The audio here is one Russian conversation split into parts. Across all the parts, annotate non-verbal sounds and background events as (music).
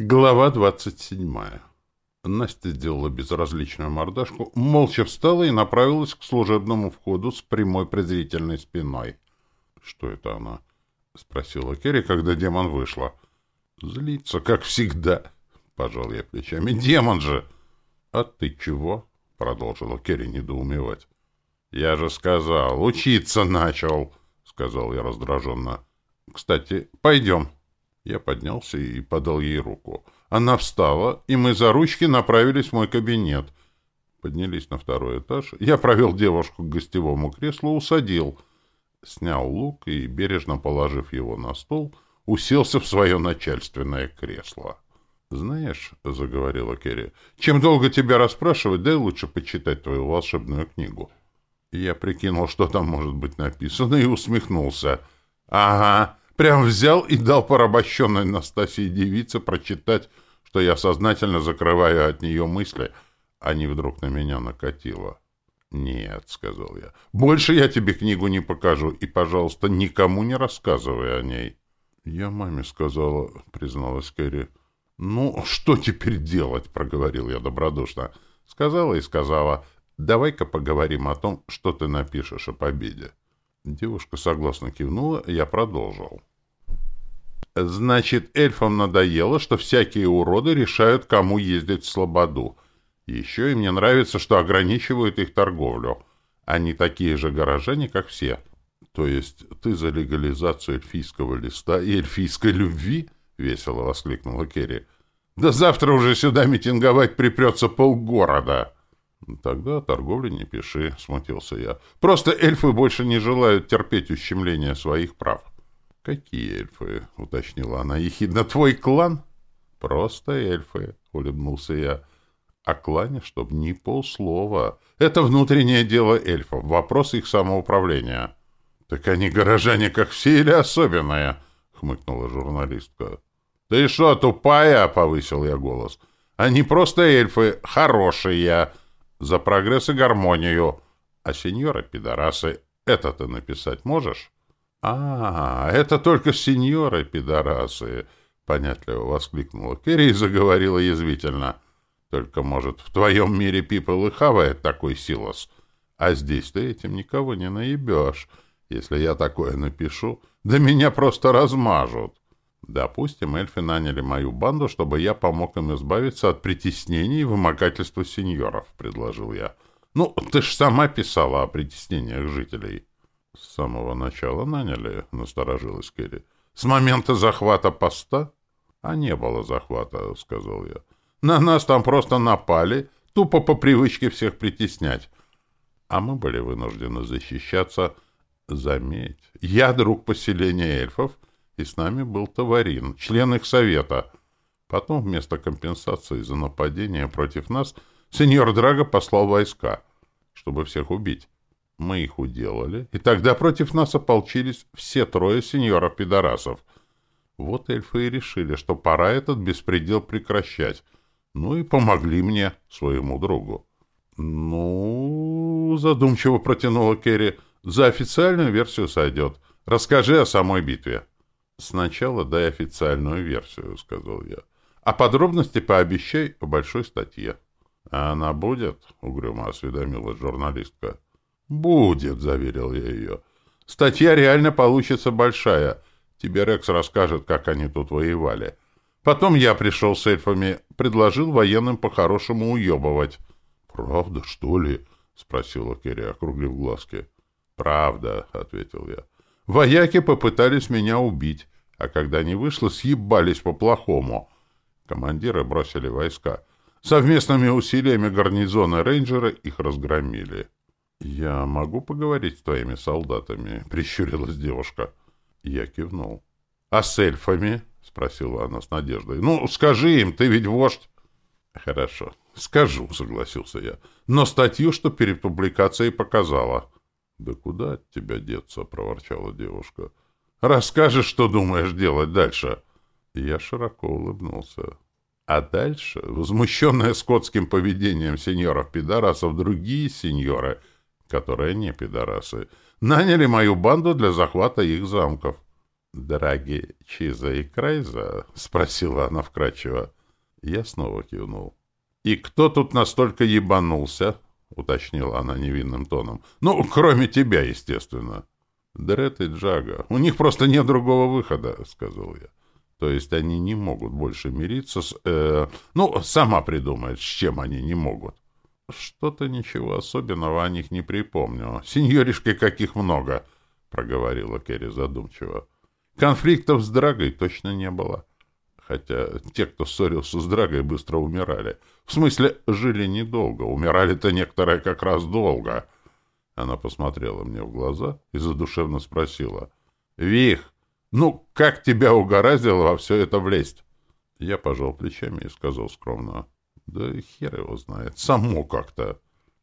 Глава 27. Настя сделала безразличную мордашку, молча встала и направилась к служебному входу с прямой презрительной спиной. «Что это она?» — спросила Керри, когда демон вышла. «Злится, как всегда», — пожал я плечами. «Демон же!» «А ты чего?» — продолжила Керри недоумевать. «Я же сказал, учиться начал!» — сказал я раздраженно. «Кстати, пойдем». Я поднялся и подал ей руку. Она встала, и мы за ручки направились в мой кабинет. Поднялись на второй этаж. Я провел девушку к гостевому креслу, усадил. Снял лук и, бережно положив его на стол, уселся в свое начальственное кресло. «Знаешь», — заговорила Керри, — «чем долго тебя расспрашивать, дай лучше почитать твою волшебную книгу». Я прикинул, что там может быть написано, и усмехнулся. «Ага, Прям взял и дал порабощенной Настасии девице прочитать, что я сознательно закрываю от нее мысли. а не вдруг на меня накатило. «Нет», — сказал я, — «больше я тебе книгу не покажу, и, пожалуйста, никому не рассказывай о ней». «Я маме сказала», — призналась Кэрри. «Ну, что теперь делать?» — проговорил я добродушно. Сказала и сказала, «Давай-ка поговорим о том, что ты напишешь о победе». Девушка согласно кивнула, я продолжил. Значит, эльфам надоело, что всякие уроды решают, кому ездить в Слободу. Еще и мне нравится, что ограничивают их торговлю. Они такие же горожане, как все. То есть ты за легализацию эльфийского листа и эльфийской любви? Весело воскликнула Керри. Да завтра уже сюда митинговать припрется полгорода. Тогда торговли не пиши, смутился я. Просто эльфы больше не желают терпеть ущемление своих прав. Какие эльфы? — уточнила она ехидно. — Твой клан? — Просто эльфы, — улыбнулся я. — А клане, чтоб ни полслова. Это внутреннее дело эльфов, вопрос их самоуправления. — Так они горожане, как все, или особенные? — хмыкнула журналистка. — Ты что, тупая? — повысил я голос. — Они просто эльфы, хорошие, за прогресс и гармонию. А сеньора-пидорасы, это ты написать можешь? А, это только сеньоры, пидорасы!» Понятливо воскликнула Керри и заговорила язвительно. «Только, может, в твоем мире пипл и хавает такой силос, а здесь ты этим никого не наебешь. Если я такое напишу, да меня просто размажут!» Допустим, эльфы наняли мою банду, чтобы я помог им избавиться от притеснений и вымогательства сеньоров, — предложил я. — Ну, ты ж сама писала о притеснениях жителей. С самого начала наняли, — насторожилась Керри. — С момента захвата поста? — А не было захвата, — сказал я. — На нас там просто напали, тупо по привычке всех притеснять. А мы были вынуждены защищаться. Заметь, я друг поселения эльфов, и с нами был Товарин, член их совета. Потом вместо компенсации за нападение против нас сеньор Драго послал войска, чтобы всех убить. Мы их уделали, и тогда против нас ополчились все трое сеньоров-пидорасов. Вот эльфы и решили, что пора этот беспредел прекращать. Ну и помогли мне, своему другу. «Ну...» — задумчиво протянула Керри. «За официальную версию сойдет. Расскажи о самой битве». «Сначала дай официальную версию», — сказал я. «А подробности пообещай в большой статье». «А она будет?» — угрюмо осведомилась журналистка. «Будет», — заверил я ее. «Статья реально получится большая. Тебе Рекс расскажет, как они тут воевали. Потом я пришел с эльфами, предложил военным по-хорошему уебывать». «Правда, что ли?» — спросила Керри, округлив глазки. «Правда», — ответил я. «Вояки попытались меня убить, а когда не вышло, съебались по-плохому». Командиры бросили войска. Совместными усилиями гарнизона рейнджера их разгромили. «Я могу поговорить с твоими солдатами?» (laughs) — прищурилась девушка. Я кивнул. «А с эльфами?» — спросила она с надеждой. «Ну, скажи им, ты ведь вождь!» «Хорошо, скажу», — согласился я. «Но статью, что перед публикацией показала». «Да куда от тебя деться?» — проворчала девушка. «Расскажешь, что думаешь делать дальше?» Я широко улыбнулся. А дальше, возмущенная скотским поведением сеньоров-пидорасов, другие сеньоры — которые не пидорасы, наняли мою банду для захвата их замков. — Дорогие Чиза и Крайза? — спросила она вкрадчиво. Я снова кивнул. — И кто тут настолько ебанулся? — уточнила она невинным тоном. — Ну, кроме тебя, естественно. — Дред и Джага. У них просто нет другого выхода, — сказал я. То есть они не могут больше мириться с... Э, ну, сама придумает, с чем они не могут. — «Что-то ничего особенного о них не припомню. Сеньоришки каких много!» — проговорила Керри задумчиво. «Конфликтов с Драгой точно не было. Хотя те, кто ссорился с Драгой, быстро умирали. В смысле, жили недолго. Умирали-то некоторые как раз долго». Она посмотрела мне в глаза и задушевно спросила. «Вих, ну как тебя угораздило во все это влезть?» Я пожал плечами и сказал скромно. Да хер его знает. Само как-то.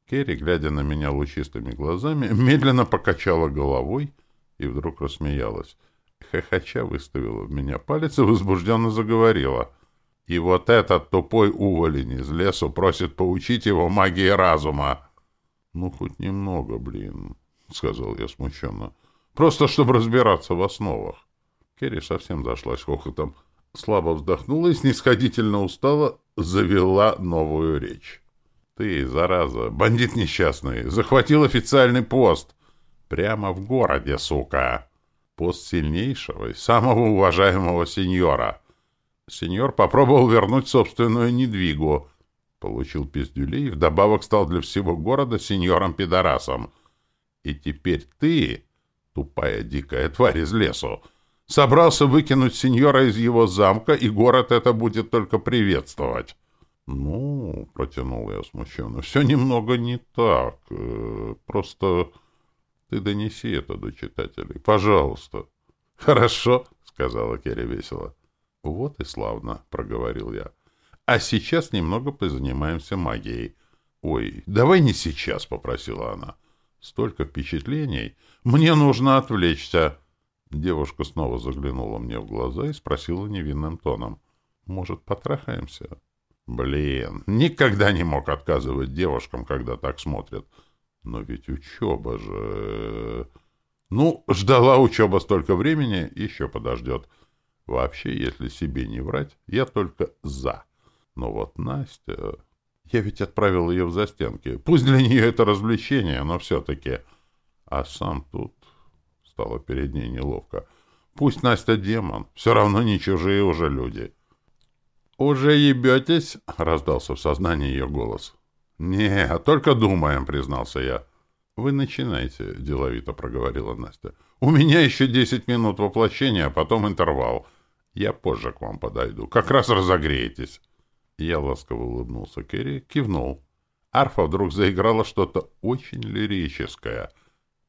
Керри, глядя на меня лучистыми глазами, медленно покачала головой и вдруг рассмеялась. Хохоча выставила в меня палец и возбужденно заговорила. «И вот этот тупой уволень из лесу просит поучить его магии разума!» «Ну, хоть немного, блин», — сказал я смущенно. «Просто, чтобы разбираться в основах». Керри совсем зашлась хохотом. Слабо вздохнула и снисходительно устала, завела новую речь. «Ты, зараза, бандит несчастный, захватил официальный пост. Прямо в городе, сука. Пост сильнейшего и самого уважаемого сеньора. Сеньор попробовал вернуть собственную недвигу. Получил пиздюлей и вдобавок стал для всего города сеньором-пидорасом. И теперь ты, тупая дикая тварь из лесу, — собрался выкинуть сеньора из его замка, и город это будет только приветствовать. — Ну, — протянул я смущенно, — все немного не так. Э, просто ты донеси это до читателей, пожалуйста. — Хорошо, — сказала Керри весело. — Вот и славно, — проговорил я. — А сейчас немного позанимаемся магией. — Ой, давай не сейчас, — попросила она. — Столько впечатлений. Мне нужно отвлечься. — Девушка снова заглянула мне в глаза и спросила невинным тоном. «Может, потрахаемся?» «Блин, никогда не мог отказывать девушкам, когда так смотрят. Но ведь учеба же...» «Ну, ждала учеба столько времени, еще подождет. Вообще, если себе не врать, я только «за». Но вот Настя... Я ведь отправил ее в застенки. Пусть для нее это развлечение, но все-таки... А сам тут стало перед ней неловко. «Пусть Настя демон, все равно не чужие уже люди». «Уже ебетесь?» — раздался в сознании ее голос. «Не, только думаем», — признался я. «Вы начинайте», — деловито проговорила Настя. «У меня еще десять минут воплощения, а потом интервал. Я позже к вам подойду. Как раз разогреетесь». Я ласково улыбнулся Керри, кивнул. Арфа вдруг заиграла что-то очень лирическое.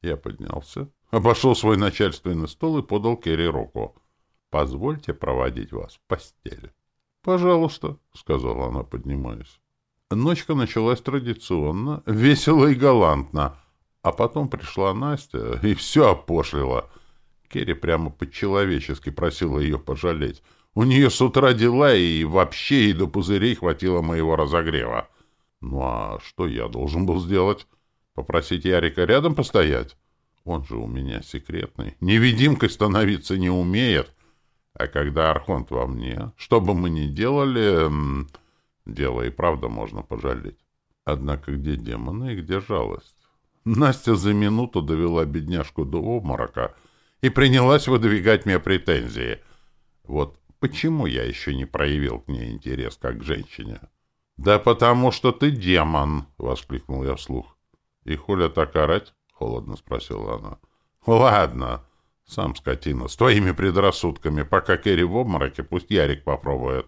Я поднялся, Обошел свой начальственный стол и подал Керри руку. «Позвольте проводить вас в постель». «Пожалуйста», — сказала она, поднимаясь. Ночка началась традиционно, весело и галантно. А потом пришла Настя и все опошлила. Керри прямо по-человечески просила ее пожалеть. У нее с утра дела, и вообще и до пузырей хватило моего разогрева. Ну а что я должен был сделать? Попросить Ярика рядом постоять? Он же у меня секретный. невидимкой становиться не умеет. А когда Архонт во мне, что бы мы ни делали, дело и правда можно пожалеть. Однако где демоны и где жалость? Настя за минуту довела бедняжку до обморока и принялась выдвигать мне претензии. Вот почему я еще не проявил к ней интерес как к женщине? — Да потому что ты демон! — воскликнул я вслух. — И хуля так орать? — холодно спросила она. «Ладно», — сам скотина, — «с твоими предрассудками, пока Кэрри в обмороке, пусть Ярик попробует».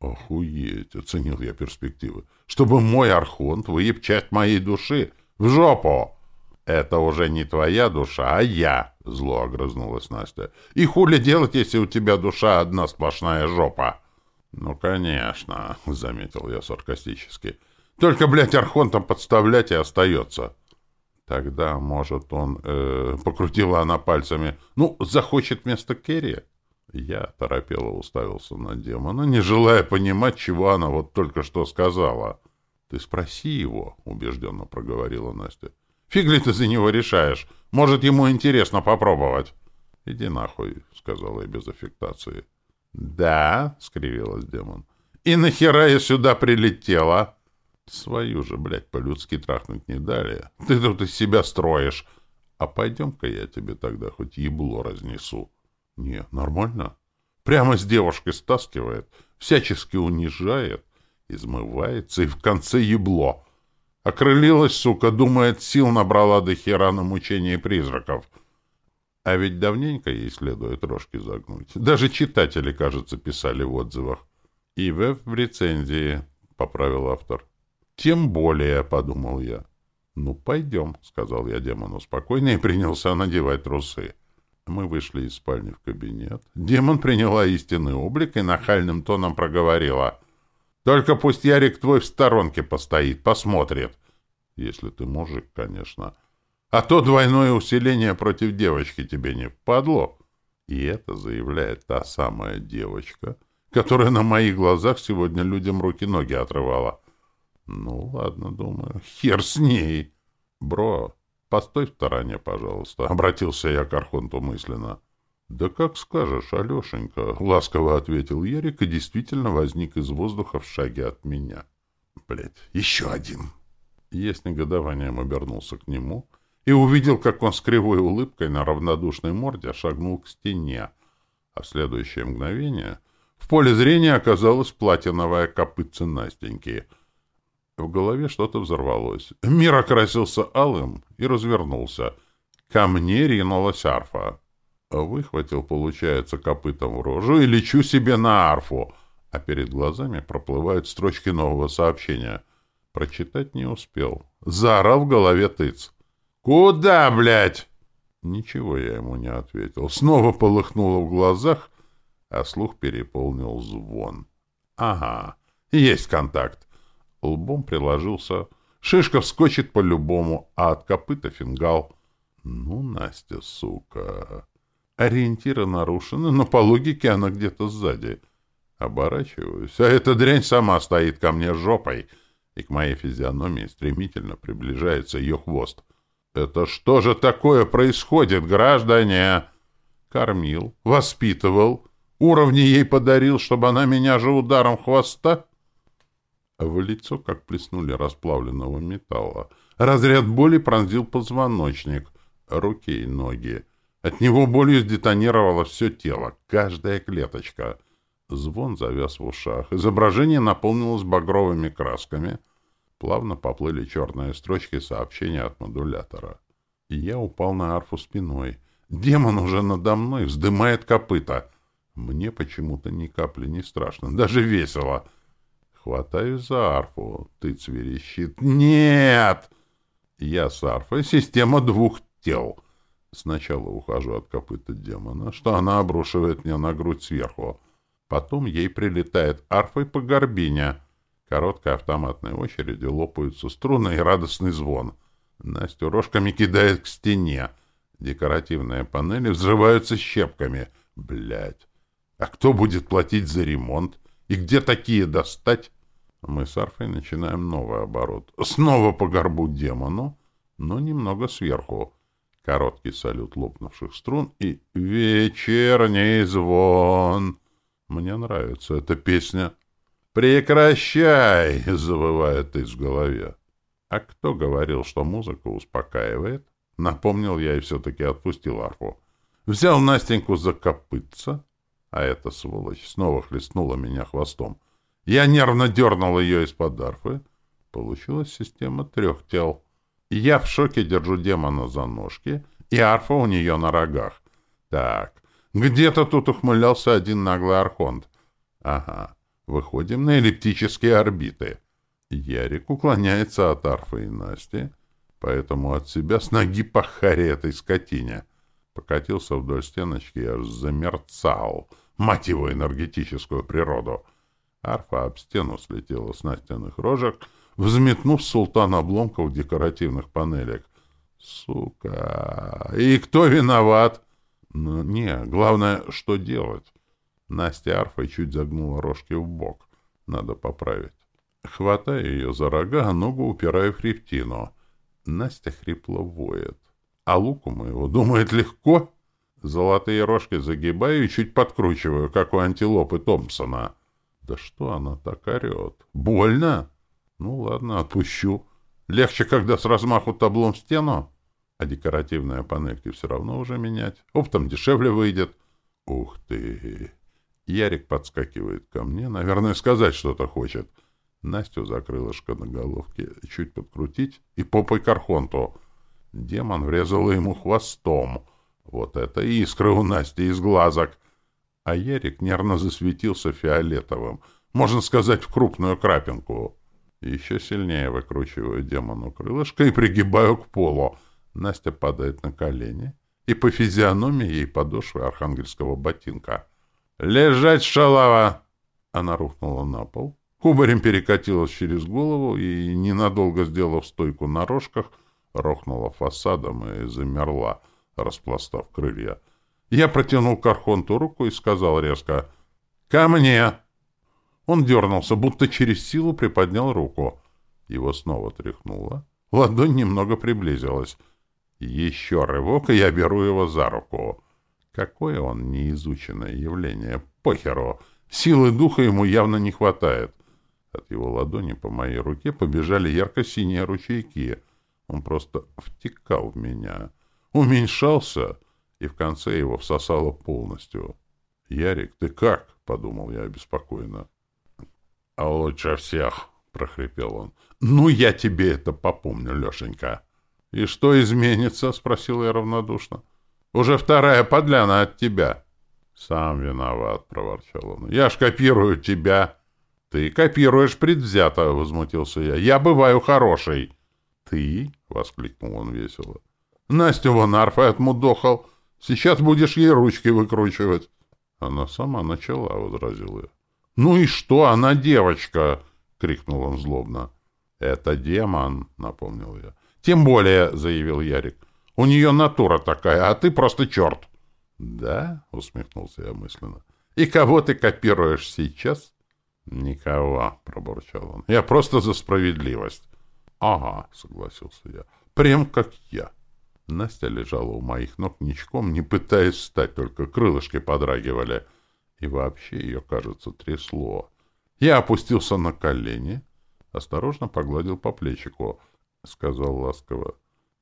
«Охуеть!» — оценил я перспективы. «Чтобы мой архонт выеб часть моей души в жопу!» «Это уже не твоя душа, а я!» — зло огрызнулась Настя. «И хули делать, если у тебя душа одна сплошная жопа?» «Ну, конечно!» — заметил я саркастически. «Только, блядь, архонтом подставлять и остается!» Тогда, может, он э, покрутила она пальцами. Ну, захочет вместо Керри. Я торопело уставился на демона, не желая понимать, чего она вот только что сказала. Ты спроси его, убежденно проговорила Настя. Фиг ли ты за него решаешь? Может, ему интересно попробовать. Иди нахуй, сказала я без аффектации. Да, скривилась демон. И нахера я сюда прилетела? Свою же, блядь, по-людски трахнуть не дали. Ты тут из себя строишь. А пойдем-ка я тебе тогда хоть ебло разнесу. Не, нормально. Прямо с девушкой стаскивает, всячески унижает, измывается и в конце ебло. Окрылилась, сука, думает, сил набрала до хера на мучение призраков. А ведь давненько ей следует рожки загнуть. Даже читатели, кажется, писали в отзывах. И в рецензии, — поправил автор тем более, — подумал я. «Ну, пойдем», — сказал я демону спокойно и принялся надевать трусы. Мы вышли из спальни в кабинет. Демон приняла истинный облик и нахальным тоном проговорила. «Только пусть Ярик твой в сторонке постоит, посмотрит. Если ты мужик, конечно. А то двойное усиление против девочки тебе не впадло». И это заявляет та самая девочка, которая на моих глазах сегодня людям руки-ноги отрывала. Ну ладно, думаю, хер с ней. Бро, постой в стороне, пожалуйста, обратился я к Архонту мысленно. Да как скажешь, Алешенька, ласково ответил Ерик и действительно возник из воздуха в шаге от меня. Блять, еще один. Я с негодованием обернулся к нему и увидел, как он с кривой улыбкой на равнодушной морде шагнул к стене, а в следующее мгновение в поле зрения оказалась платиновая копытца Настеньки — в голове что-то взорвалось. Мир окрасился алым и развернулся. Ко мне ринулась арфа. Выхватил, получается, копытом в рожу и лечу себе на арфу. А перед глазами проплывают строчки нового сообщения. Прочитать не успел. Заорал в голове тыц. «Куда, блядь?» Ничего я ему не ответил. Снова полыхнуло в глазах, а слух переполнил звон. «Ага, есть контакт лбом приложился. Шишка вскочит по-любому, а от копыта фингал. Ну, Настя, сука. Ориентиры нарушены, но по логике она где-то сзади. Оборачиваюсь, а эта дрянь сама стоит ко мне жопой, и к моей физиономии стремительно приближается ее хвост. «Это что же такое происходит, граждане?» «Кормил, воспитывал, уровни ей подарил, чтобы она меня же ударом хвоста...» в лицо как плеснули расплавленного металла. Разряд боли пронзил позвоночник, руки и ноги. От него болью сдетонировало все тело, каждая клеточка. Звон завяз в ушах. Изображение наполнилось багровыми красками. Плавно поплыли черные строчки сообщения от модулятора. Я упал на арфу спиной. Демон уже надо мной вздымает копыта. Мне почему-то ни капли не страшно, даже весело. — Хватаю за арфу. Ты цверещит. Нет! Я с арфой система двух тел. Сначала ухожу от копыта демона, что она обрушивает мне на грудь сверху. Потом ей прилетает арфой по горбине. Короткой автоматной очереди лопаются струны и радостный звон. Настю рожками кидает к стене. Декоративные панели взрываются щепками. Блять. А кто будет платить за ремонт? И где такие достать? Мы с Арфой начинаем новый оборот. Снова по горбу демону, но немного сверху. Короткий салют лопнувших струн и «Вечерний звон». Мне нравится эта песня. «Прекращай!» (laughs) — завывает из голове. А кто говорил, что музыка успокаивает? Напомнил я и все-таки отпустил арфу. Взял Настеньку за копытца, а эта сволочь снова хлестнула меня хвостом — я нервно дернул ее из-под дарфы. Получилась система трех тел. Я в шоке держу демона за ножки, и арфа у нее на рогах. Так, где-то тут ухмылялся один наглый архонт. Ага, выходим на эллиптические орбиты. Ярик уклоняется от арфы и Насти, поэтому от себя с ноги похаре этой скотине. Покатился вдоль стеночки и аж замерцал, мать его, энергетическую природу — арфа об стену слетела с настенных рожек, взметнув султан обломков декоративных панелек. Сука! И кто виноват? Ну, не, главное, что делать. Настя арфой чуть загнула рожки в бок. Надо поправить. Хватая ее за рога, ногу упирая в хребтину. Настя хрипло воет. А луку моего думает легко. Золотые рожки загибаю и чуть подкручиваю, как у антилопы Томпсона. Да что она так орет? Больно? Ну ладно, отпущу. Легче, когда с размаху таблом в стену. А декоративные панельки все равно уже менять. Оптом дешевле выйдет. Ух ты! Ярик подскакивает ко мне. Наверное, сказать что-то хочет. Настю за крылышко на головке чуть подкрутить и попой к архонту. Демон врезал ему хвостом. Вот это искры у Насти из глазок а Ярик нервно засветился фиолетовым. Можно сказать, в крупную крапинку. Еще сильнее выкручиваю демону крылышко и пригибаю к полу. Настя падает на колени, и по физиономии ей подошвы архангельского ботинка. «Лежать, шалава!» Она рухнула на пол, кубарем перекатилась через голову и, ненадолго сделав стойку на рожках, рухнула фасадом и замерла, распластав крылья. Я протянул Кархонту руку и сказал резко «Ко мне!». Он дернулся, будто через силу приподнял руку. Его снова тряхнуло. Ладонь немного приблизилась. Еще рывок, и я беру его за руку. Какое он неизученное явление. Похеру. Силы духа ему явно не хватает. От его ладони по моей руке побежали ярко-синие ручейки. Он просто втекал в меня. Уменьшался и в конце его всосало полностью. «Ярик, ты как?» — подумал я беспокойно. «А лучше всех!» — прохрипел он. «Ну, я тебе это попомню, Лешенька!» «И что изменится?» — спросил я равнодушно. «Уже вторая подляна от тебя!» «Сам виноват!» — проворчал он. «Я ж копирую тебя!» «Ты копируешь предвзято!» — возмутился я. «Я бываю хороший!» «Ты?» — воскликнул он весело. «Настю вон арфой отмудохал!» Сейчас будешь ей ручки выкручивать. Она сама начала, — возразил я. Ну и что она девочка? — крикнул он злобно. Это демон, — напомнил я. Тем более, — заявил Ярик, — у нее натура такая, а ты просто черт. Да, — усмехнулся я мысленно. И кого ты копируешь сейчас? Никого, — пробурчал он. Я просто за справедливость. Ага, — согласился я. Прям как я. Настя лежала у моих ног ничком, не пытаясь встать, только крылышки подрагивали. И вообще ее, кажется, трясло. Я опустился на колени, осторожно погладил по плечику, сказал ласково.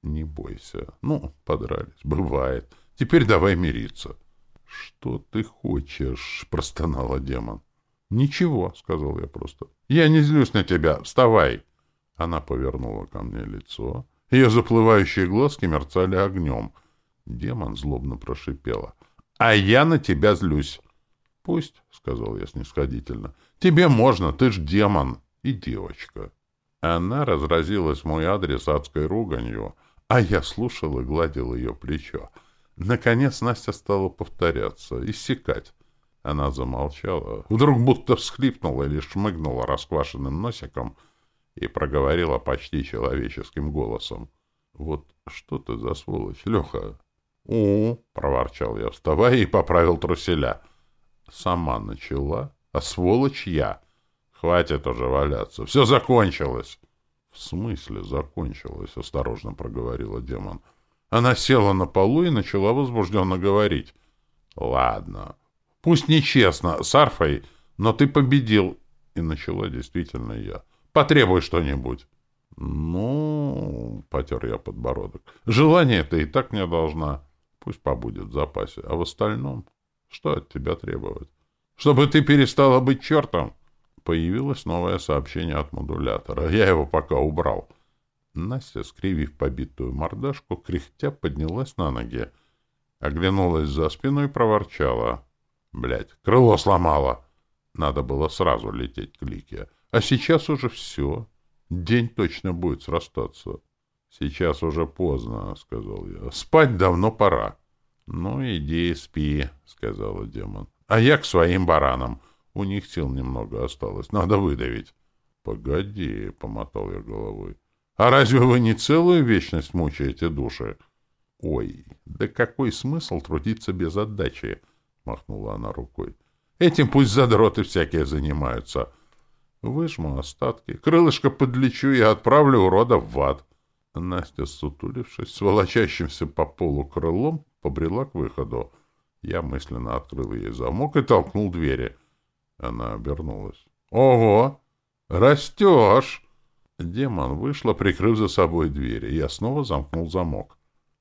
«Не бойся. Ну, подрались. Бывает. Теперь давай мириться». «Что ты хочешь?» — простонала демон. «Ничего», — сказал я просто. «Я не злюсь на тебя. Вставай!» Она повернула ко мне лицо ее заплывающие глазки мерцали огнем. Демон злобно прошипела. «А я на тебя злюсь!» «Пусть», — сказал я снисходительно. «Тебе можно, ты ж демон и девочка». Она разразилась в мой адрес адской руганью, а я слушал и гладил ее плечо. Наконец Настя стала повторяться, иссякать. Она замолчала, вдруг будто всхлипнула или шмыгнула расквашенным носиком — и проговорила почти человеческим голосом. «Вот что ты за сволочь, Леха?» «У-у-у», проворчал я, вставая и поправил труселя. «Сама начала, а сволочь я. Хватит уже валяться, все закончилось». «В смысле закончилось?» — осторожно проговорила демон. Она села на полу и начала возбужденно говорить. «Ладно, пусть нечестно, с арфой, но ты победил». И начала действительно я. Потребуй что-нибудь. Ну, потер я подбородок. Желание ты и так не должна. Пусть побудет в запасе. А в остальном, что от тебя требовать? Чтобы ты перестала быть чертом. Появилось новое сообщение от модулятора. Я его пока убрал. Настя, скривив побитую мордашку, кряхтя поднялась на ноги. Оглянулась за спину и проворчала. Блять, крыло сломала. Надо было сразу лететь к Лике. А сейчас уже все. День точно будет срастаться. Сейчас уже поздно, — сказал я. Спать давно пора. Ну, иди спи, — сказала демон. А я к своим баранам. У них сил немного осталось. Надо выдавить. Погоди, — помотал я головой. А разве вы не целую вечность мучаете души? Ой, да какой смысл трудиться без отдачи? — махнула она рукой. Этим пусть задроты всякие занимаются. — Выжму остатки. Крылышко подлечу и отправлю урода в ад. Настя, сутулившись, с волочащимся по полу крылом, побрела к выходу. Я мысленно открыл ей замок и толкнул двери. Она обернулась. «Ого! Растешь!» Демон вышла, прикрыв за собой двери. Я снова замкнул замок.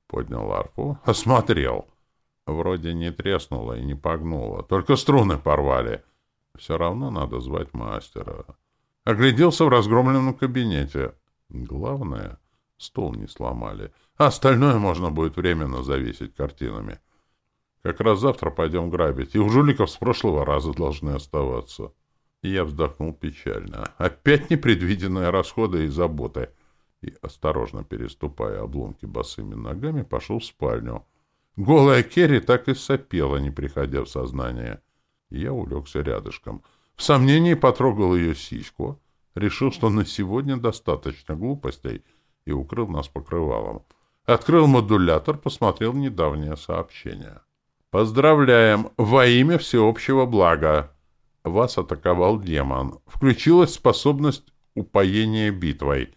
Поднял арку, осмотрел. Вроде не треснуло и не погнуло, только струны порвали. — все равно надо звать мастера. Огляделся в разгромленном кабинете. Главное, стол не сломали. А остальное можно будет временно завесить картинами. Как раз завтра пойдем грабить, и у жуликов с прошлого раза должны оставаться. И я вздохнул печально. Опять непредвиденные расходы и заботы. И, осторожно переступая обломки босыми ногами, пошел в спальню. Голая Керри так и сопела, не приходя в сознание. Я улегся рядышком. В сомнении потрогал ее сиську, решил, что на сегодня достаточно глупостей, и укрыл нас покрывалом. Открыл модулятор, посмотрел недавнее сообщение. «Поздравляем! Во имя всеобщего блага!» Вас атаковал демон. Включилась способность упоения битвой.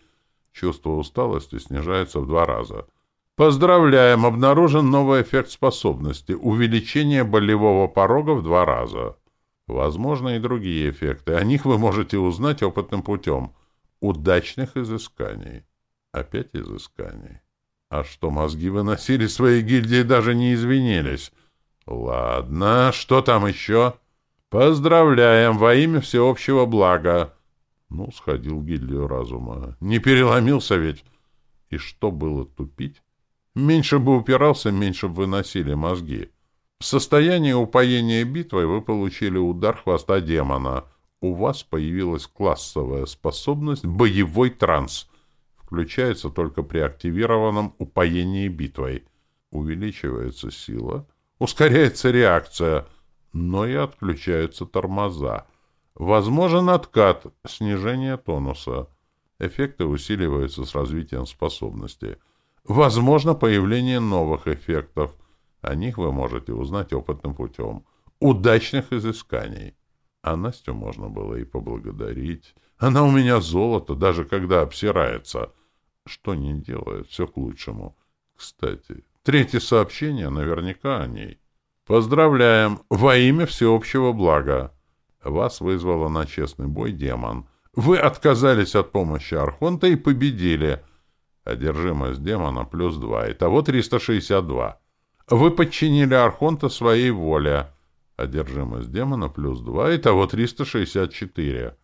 Чувство усталости снижается в два раза — Поздравляем, обнаружен новый эффект способности – увеличение болевого порога в два раза. Возможно, и другие эффекты. О них вы можете узнать опытным путем. Удачных изысканий. Опять изысканий. А что, мозги выносили своей гильдии даже не извинились? Ладно, что там еще? Поздравляем, во имя всеобщего блага. Ну, сходил гильдию разума. Не переломился ведь. И что было тупить? Меньше бы упирался, меньше бы выносили мозги. В состоянии упоения битвой вы получили удар хвоста демона. У вас появилась классовая способность «Боевой транс». Включается только при активированном упоении битвой. Увеличивается сила, ускоряется реакция, но и отключаются тормоза. Возможен откат, снижение тонуса. Эффекты усиливаются с развитием способности – Возможно появление новых эффектов. О них вы можете узнать опытным путем. Удачных изысканий. А Настю можно было и поблагодарить. Она у меня золото, даже когда обсирается. Что не делает, все к лучшему. Кстати, третье сообщение наверняка о ней. Поздравляем! Во имя всеобщего блага! Вас вызвала на честный бой демон. Вы отказались от помощи Архонта и победили. Одержимость демона плюс 2, итого 362. Вы подчинили Архонта своей воле. Одержимость демона плюс 2, итого 364.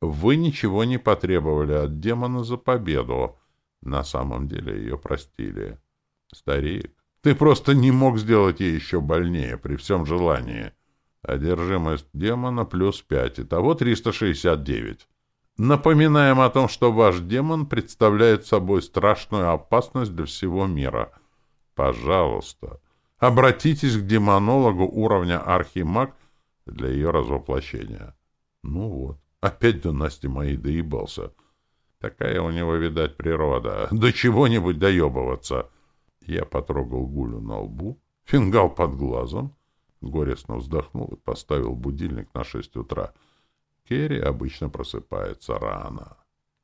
Вы ничего не потребовали от демона за победу. На самом деле ее простили. Старик, ты просто не мог сделать ей еще больнее при всем желании. Одержимость демона плюс 5, итого 369. Напоминаем о том, что ваш демон представляет собой страшную опасность для всего мира. Пожалуйста, обратитесь к демонологу уровня архимаг для ее развоплощения. Ну вот, опять до Насти моей доебался. Такая у него, видать, природа. До чего-нибудь доебываться. Я потрогал гулю на лбу, фингал под глазом, горестно вздохнул и поставил будильник на шесть утра — Керри обычно просыпается рано.